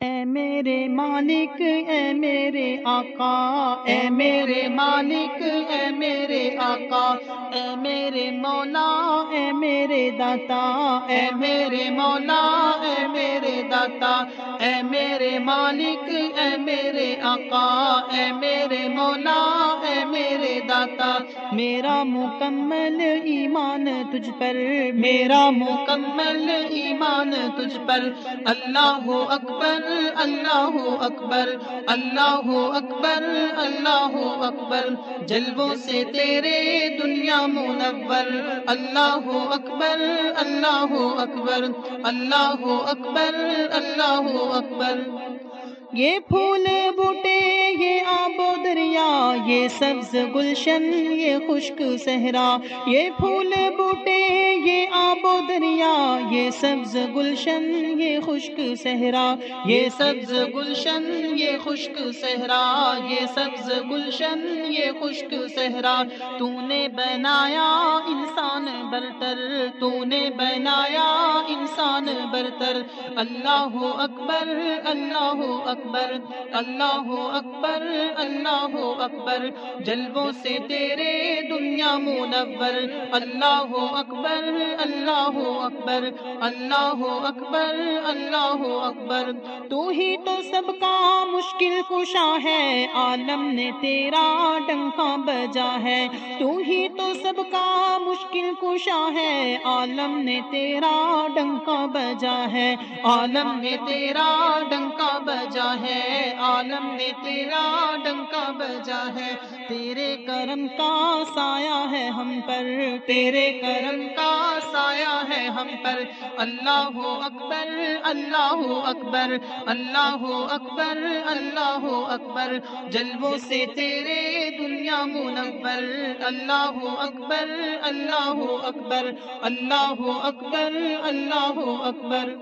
اے میرے مالک اے میرے آقا اے میرے مالک اے میرے آقا اے میرے مولا اے میرے داتا اے میرے مولا اے میرے داتا اے میرے مالک اے میرے آقا اے میرے مولا اے میرے داتا میرا مکمل ایمان تجھ پر میرا مکمل ایمان تجھ پر اللہ اکبر اللہ اکبر اللہ اکبر اللہ اکبر۔ جلووں سے تیرے دنیا منور۔ اللہ اکبر اللہ اکبر۔ اللہ اکبر اللہ اکبر۔ یہ پھول بوٹے یہ سبز گلشن، یہ خشک صحرا، یہ پھول بوٹے، یہ آب و دریا، یہ سبز گلشن، یہ خشک صحرا، یہ سبز گلشن، یہ خشک صحرا، یہ سبز گلشن، یہ خشک صحرا، تو نے بنایا برتر تو نے بنایا انسان برتر۔ اللہ اکبر اللہ اکبر اللہ اکبر اللہ اکبر۔ جلووں سے تیرے دنیا منور۔ اللہ اکبر اللہ اکبر اللہ اکبر اللہ اکبر۔ تو ہی تو سب کا مشکل کشا ہے۔ عالم نے تیرا ڈنکا بجا ہے۔ تو ہی تو سب کا مشکل شاہ ہے، عالم نے تیرا ڈنکا بجا ہے۔ عالم نے تیرا ڈنکا بجا ہے، عالم نے تیرا ڈنکا بجا ہے۔ تیرے کرم کا سایہ ہے ہم پر، تیرے کرم کا ہم پر۔ اللہ اکبر اللہ اکبر اللہ اکبر اللہ اکبر۔ جلووں سے تیرے دنیا منور۔ اللہ اکبر اللہ اکبر اللہ اکبر اللہ اکبر۔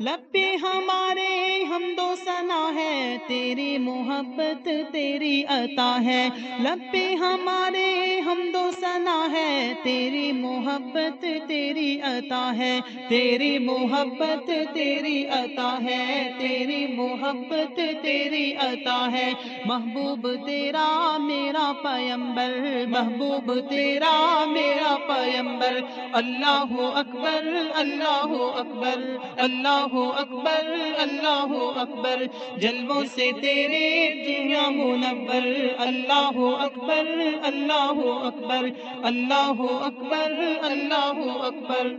لب پہ ہمارے ہم دو سنا ہے، تیری محبت تیری عطا ہے۔ لب پہ ہمارے ہم دو سنا ہے، تیری محبت تیری عطا ہے۔ تیری محبت تیری عطا ہے، تیری محبت تیری عطا ہے۔ محبوب تیرا میرا پیمبر محبوب تیرا میرا پیمبر اللہ اکبر اللہ اکبر، اللہ اکبر، اللہ اکبر، جلووں سے تیرے دنیا منور۔ اللہ اکبر اللہ اکبر اللہ اکبر اللہ اکبر۔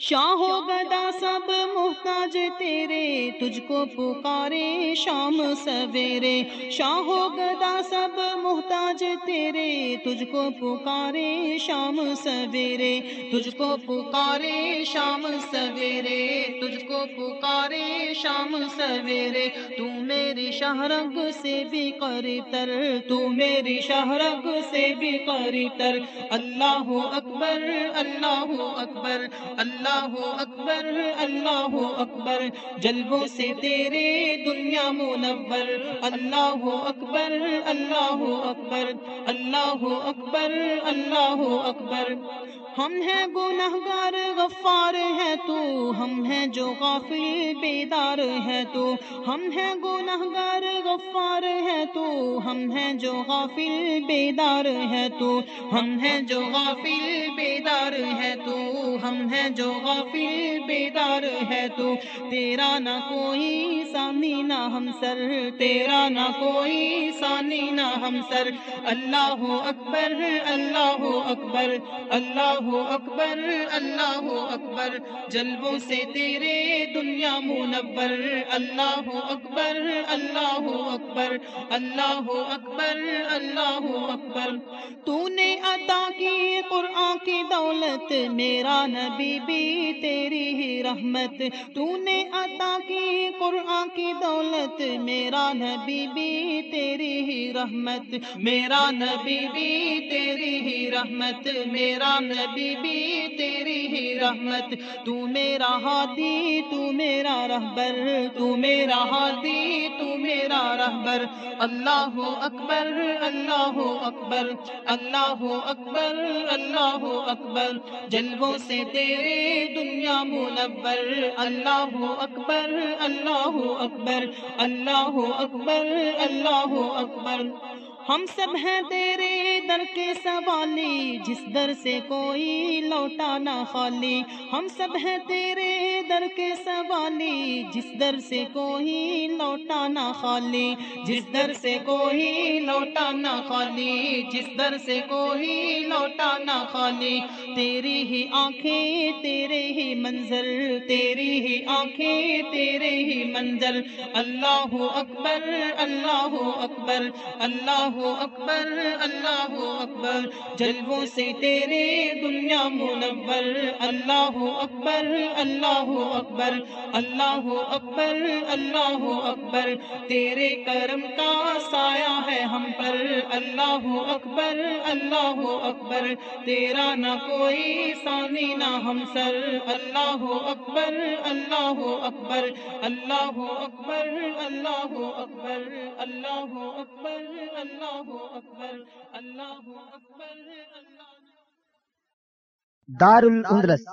شاہ و گدا سب محتاج تیرے، تجھ کو پکارے شام سویرے۔ شاہ و گدا سب محتاج تیرے تجھ کو پکارے شام سویرے۔ تجھ کو پکارے شام سویرے تجھ کو پکارے شام سویرے۔ تم میری شہرگ سے بھی قریتر تو میری شہرگ سے بھی قریتر اللہ اکبر اللہ اکبر اللہ اکبر اللہ اکبر۔ جلووں سے تیرے دنیا منور۔ اللہ اکبر اللہ اکبر اللہ اکبر اللہ اکبر۔ ہم ہیں گنہگار، غفار ہے تو، ہم ہیں جو غافل، بیدار ہے تو۔ ہم ہیں گنہگار، غفار ہے تو۔ ہم ہیں جو غافل، بیدار ہے تو۔ ہم ہیں جو غافل، بیدار ہے تو۔ ہم ہیں جو غافل، بیدار ہے تو۔ تیرا نہ کوئی سانی نہ ہم سر۔ تیرا نہ کوئی سانی نہ ہم سر۔ اللہ اکبر اللہ اکبر، اللہ اکبر، اللہ اکبر، جلووں سے تیرے دنیا منور۔ اللہ اکبر اللہ اکبر اللہ اکبر اللہ اکبر۔ تو نے عطا کی قرآن کی دولت، میرا نبی بھی تیری ہی رحمت۔ تو نے عطا کی قرآن کی دولت، میرا نبی بھی تیری ہی رحمت۔ میرا نبی بھی تیری ہی رحمت۔ میرا نبی بھی تیری ہی رحمت۔ تو میرا ہادی، تو میرا رہبر۔ تو میرا ہادی، تو میرا رہبر۔ اللہ اکبر اللہ اکبر۔ اللہ اکبر اللہ اکبر۔ جلووں سے تیرے دنیا منور منور۔ اللہ اکبر اللہ اکبر۔ اللہ اکبر اللہ اکبر۔ ہم سب ہیں تیرے در کے سوالی، جس در سے کوئی لوٹا نہ خالی۔ ہم سب ہیں تیرے در کے سوالی، جس در سے کوئی لوٹا نہ خالی، جس در سے کوئی لوٹا نہ خالی، جس در سے کوئی لوٹا نہ خالی۔ تیری ہی آنکھیں، تیرے ہی منظر، تیری ہی آنکھیں، تیرے ہی منظر۔ اللہ اکبر اللہ اکبر اللہ اکبر اللہ اکبر۔ جلووں سے تیرے دنیا منور۔ اللہ اکبر، اللہ اکبر اللہ اکبر اللہ اکبر تیرے کرم کا سایہ ہے ہم پر اللہ اکبر اللہ اکبر تیرا نہ کوئی ثانی نہ ہم سر اللہ اکبر اللہ اکبر اللہ اکبر اللہ اکبر اللہ اکبر اللہ اکبر اللہ اکبر اللہ دار الاندلس